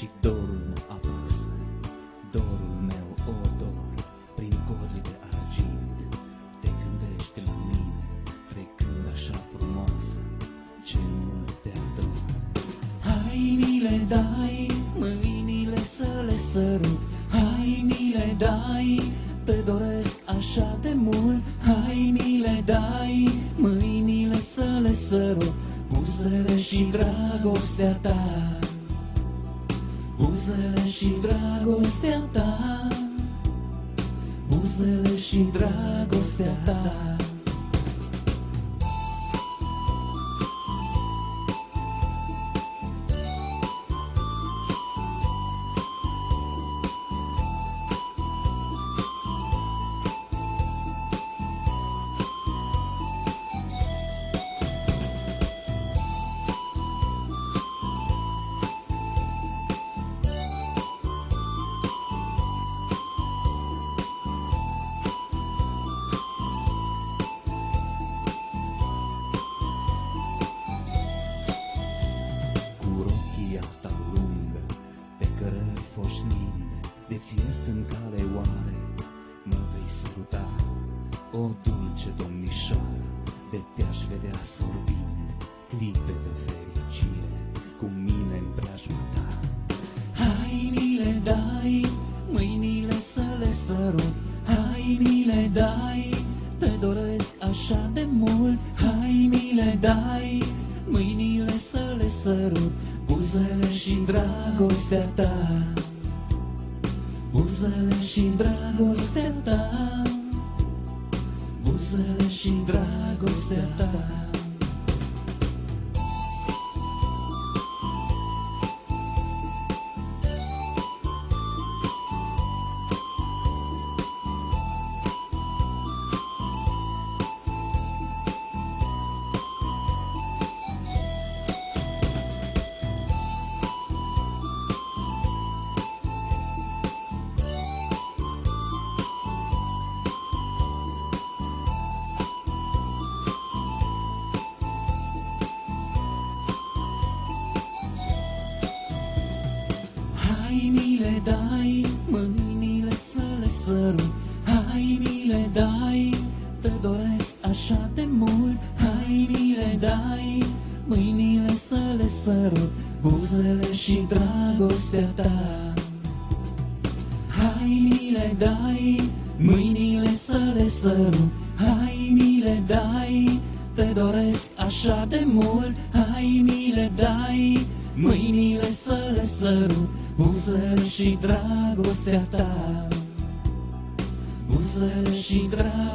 și dorul mă apasă, dorul meu o dor, prin corii de argint, te gândești la mine, trecând așa frumoasă, ce mult te ador. Hai mi le dai, mâinile să le sărut, hai mi le dai, te doresc așa de mult, hai mi le dai, mâinile să le sărut, buzele și dragostea ta. Buzele și dragostea ta Buzele și dragostea ta foșninde, de-ți ies în cale oare, mă vei săruta, o dulce domnișoară, de te-aș vedea sorbind, clipe de fericire, cu mine în preajma ta. Hai, mi le dai, mâinile să le sărut, hai, mi le dai, te doresc așa de mult, hai, mi le dai, mâinile să le sărut, buzele și dragostea ta. Buzele și le dai, mâinile să le sărut, hai mi le dai, te doresc așa de mult, hai mi le dai, mâinile să le sărut, buzele și dragostea ta. Să le sărut, buzele și dragostea ta. Buzele și dragostea ta, buzele și dragostea